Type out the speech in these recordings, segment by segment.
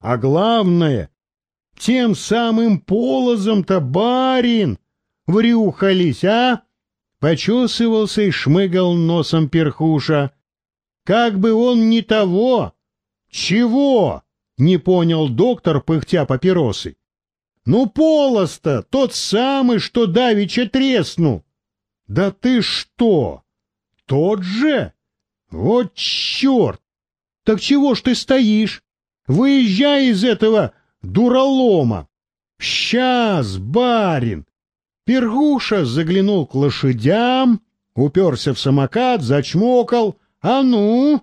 А главное, тем самым полозом-то барин врюхались, а? Почесывался и шмыгал носом перхуша. Как бы он не того! Чего? Не понял доктор, пыхтя папиросы. Ну, полос-то тот самый, что давеча треснул. Да ты что? Тот же? Вот черт! Так чего ж ты стоишь? Выезжай из этого дуралома. Сейчас, барин! Пергуша заглянул к лошадям, уперся в самокат, зачмокал. А ну!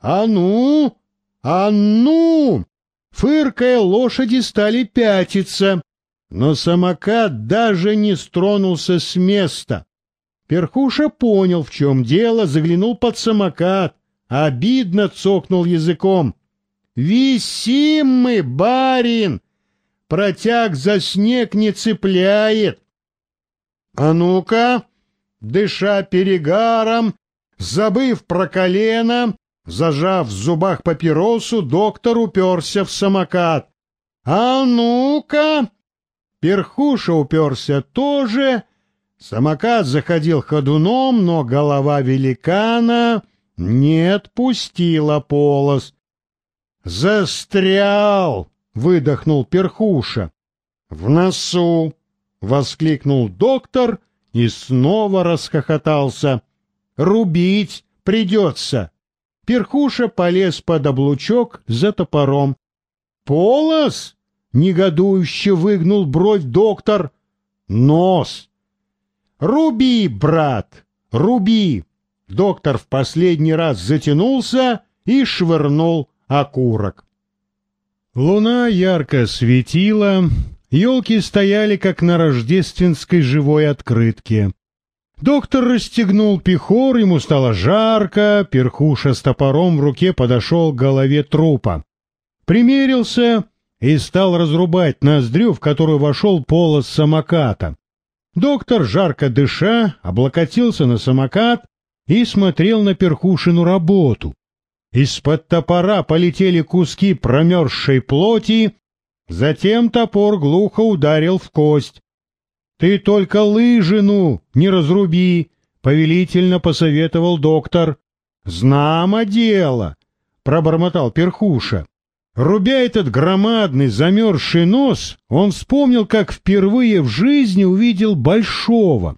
А ну! А ну! Фыркая, лошади стали пятиться, но самокат даже не стронулся с места. Перхуша понял, в чем дело, заглянул под самокат, обидно цокнул языком. «Висим мы, барин! Протяг за снег не цепляет!» «А ну-ка!» Дыша перегаром, забыв про колено, зажав в зубах папиросу, доктор уперся в самокат. «А ну-ка!» Перхуша уперся тоже, Самокат заходил ходуном, но голова великана не отпустила полос. «Застрял!» — выдохнул перхуша. «В носу!» — воскликнул доктор и снова расхохотался. «Рубить придется!» Перхуша полез под облучок за топором. «Полос?» — негодующе выгнул бровь доктор. «Нос!» «Руби, брат, руби!» Доктор в последний раз затянулся и швырнул окурок. Луна ярко светила, елки стояли, как на рождественской живой открытке. Доктор расстегнул пехор, ему стало жарко, перхуша с топором в руке подошел к голове трупа. Примерился и стал разрубать ноздрю, в которую вошел полос самоката. Доктор, жарко дыша, облокотился на самокат и смотрел на перхушину работу. Из-под топора полетели куски промерзшей плоти, затем топор глухо ударил в кость. — Ты только лыжину не разруби, — повелительно посоветовал доктор. — Знамо дело, — пробормотал перхуша. Рубя этот громадный замерзший нос, он вспомнил, как впервые в жизни увидел Большого.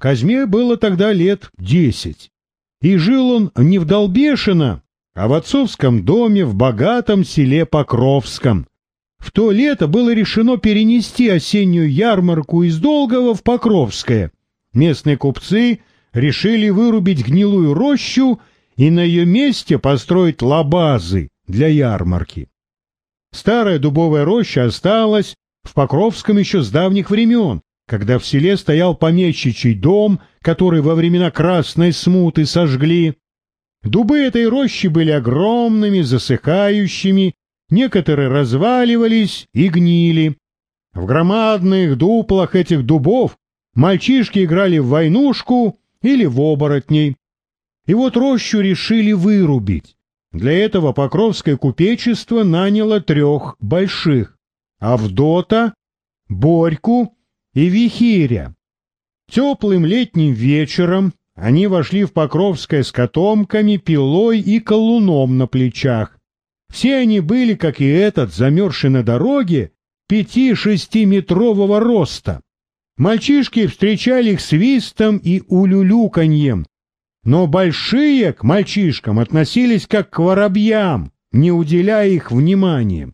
Казьме было тогда лет десять. И жил он не в Долбешино, а в отцовском доме в богатом селе Покровском. В то лето было решено перенести осеннюю ярмарку из Долгого в Покровское. Местные купцы решили вырубить гнилую рощу и на ее месте построить лабазы для ярмарки. Старая дубовая роща осталась в Покровском еще с давних времен, когда в селе стоял помещичий дом, который во времена Красной Смуты сожгли. Дубы этой рощи были огромными, засыхающими, некоторые разваливались и гнили. В громадных дуплах этих дубов мальчишки играли в войнушку или в оборотней. И вот рощу решили вырубить. Для этого Покровское купечество наняло трех больших — Авдота, Борьку и Вихиря. Теплым летним вечером они вошли в Покровское с котомками, пилой и колуном на плечах. Все они были, как и этот, замерзший на дороге, пяти-шестиметрового роста. Мальчишки встречали их свистом и улюлюканьем, но большие к мальчишкам относились как к воробьям, не уделяя их внимания.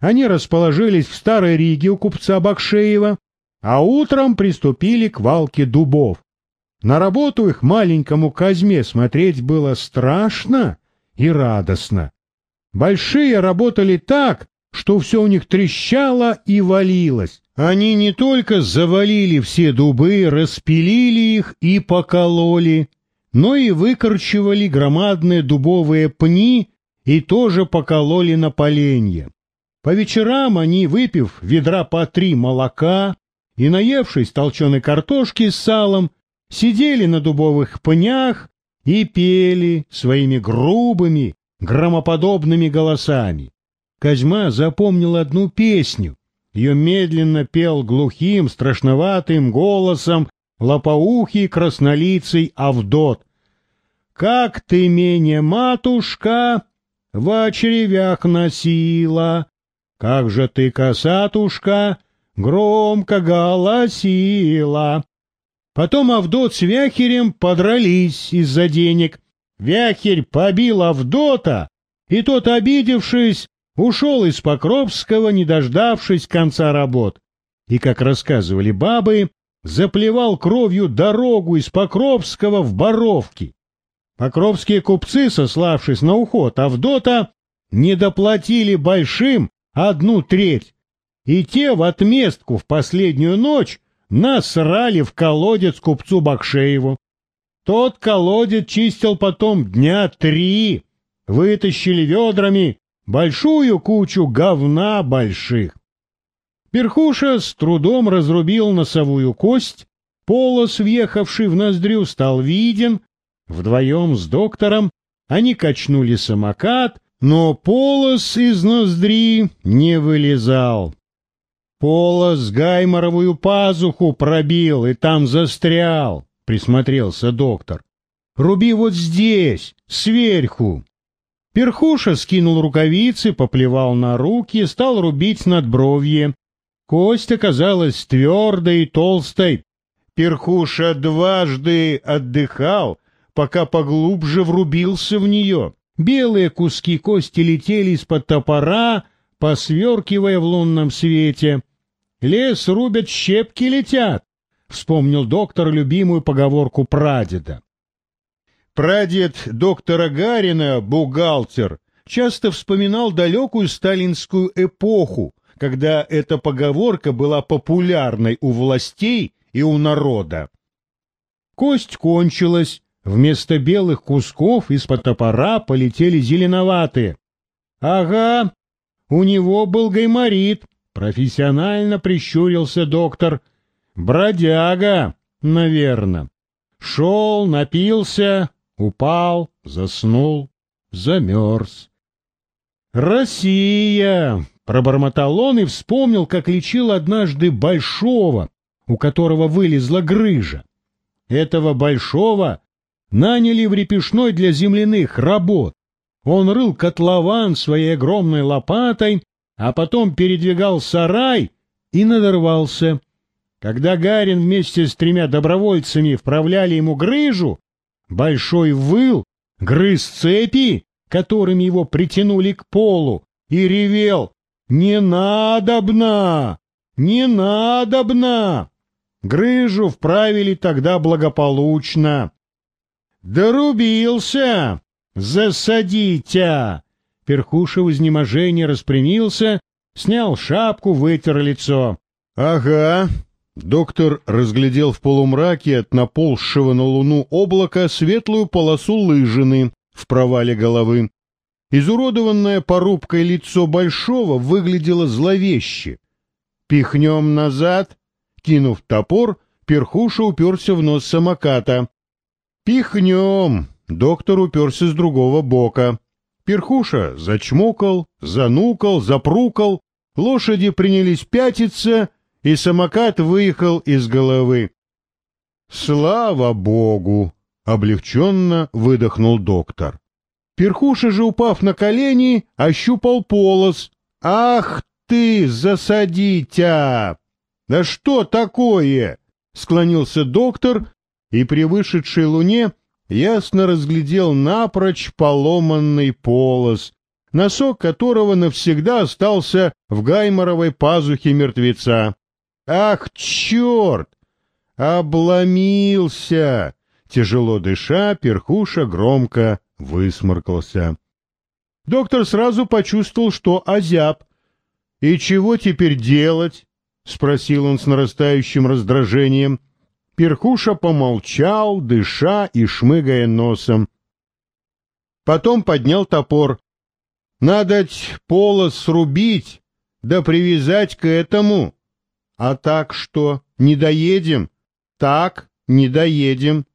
Они расположились в Старой Риге у купца Бакшеева, а утром приступили к валке дубов. На работу их маленькому Казьме смотреть было страшно и радостно. Большие работали так, что все у них трещало и валилось. Они не только завалили все дубы, распилили их и покололи, но и выкорчевали громадные дубовые пни и тоже покололи на поленья. По вечерам они, выпив ведра по три молока и наевшись толченой картошки с салом, сидели на дубовых пнях и пели своими грубыми, громоподобными голосами. Козьма запомнил одну песню. Ее медленно пел глухим, страшноватым голосом лопоухий краснолицый Авдот. «Как ты меня, матушка, в червях носила, как же ты, косатушка, громко голосила!» Потом Авдот с Вяхерем подрались из-за денег. Вяхерь побил Авдота, и тот, обидевшись, ушел из Покровского, не дождавшись конца работ. И, как рассказывали бабы, заплевал кровью дорогу из Покровского в Боровки. Покровские купцы, сославшись на уход Авдота, не доплатили большим одну треть, и те в отместку в последнюю ночь насрали в колодец купцу Бакшееву. Тот колодец чистил потом дня три, вытащили ведрами большую кучу говна больших. Перхуша с трудом разрубил носовую кость, полос, въехавший в ноздрю, стал виден. Вдвоем с доктором они качнули самокат, но полос из ноздри не вылезал. Полос гайморовую пазуху пробил и там застрял, присмотрелся доктор. Руби вот здесь, сверху. Перхуша скинул рукавицы, поплевал на руки, стал рубить надбровье. Кость оказалась твердой и толстой. Перхуша дважды отдыхал, пока поглубже врубился в нее. Белые куски кости летели из-под топора, посверкивая в лунном свете. Лес рубят, щепки летят, — вспомнил доктор любимую поговорку прадеда. Прадед доктора Гарина, бухгалтер, часто вспоминал далекую сталинскую эпоху, когда эта поговорка была популярной у властей и у народа. Кость кончилась, вместо белых кусков из-под топора полетели зеленоватые. Ага, у него был гайморит, Профессионально прищурился доктор. Бродяга, наверное. Шел, напился, упал, заснул, замерз. «Россия!» — пробормотал он и вспомнил, как лечил однажды Большого, у которого вылезла грыжа. Этого Большого наняли в репешной для земляных работ. Он рыл котлован своей огромной лопатой, а потом передвигал сарай и надорвался. Когда Гарин вместе с тремя добровольцами вправляли ему грыжу, большой выл, грыз цепи, которыми его притянули к полу, и ревел «Не надобно! Не надобно!» Грыжу вправили тогда благополучно. «Дорубился! Засадите!» Перхуша в изнеможении распрямился, снял шапку, вытер лицо. — Ага. Доктор разглядел в полумраке от наползшего на луну облака светлую полосу лыжины в провале головы. Изуродованное порубкой лицо Большого выглядело зловеще. «Пихнем назад!» Кинув топор, перхуша уперся в нос самоката. «Пихнем!» Доктор уперся с другого бока. Перхуша зачмокал, занукал, запрукал, лошади принялись пятиться, и самокат выехал из головы. «Слава Богу!» — облегченно выдохнул доктор. Перхуша же, упав на колени, ощупал полос. «Ах ты, засадитя!» «Да что такое?» — склонился доктор, и при вышедшей луне ясно разглядел напрочь поломанный полос, носок которого навсегда остался в гайморовой пазухе мертвеца. «Ах, черт! Обломился!» Тяжело дыша, перхуша громко высморкался. Доктор сразу почувствовал, что озяб. «И чего теперь делать?» — спросил он с нарастающим раздражением. Перхуша помолчал, дыша и шмыгая носом. Потом поднял топор. Надо полос срубить, да привязать к этому. А так что, не доедем? Так, не доедем.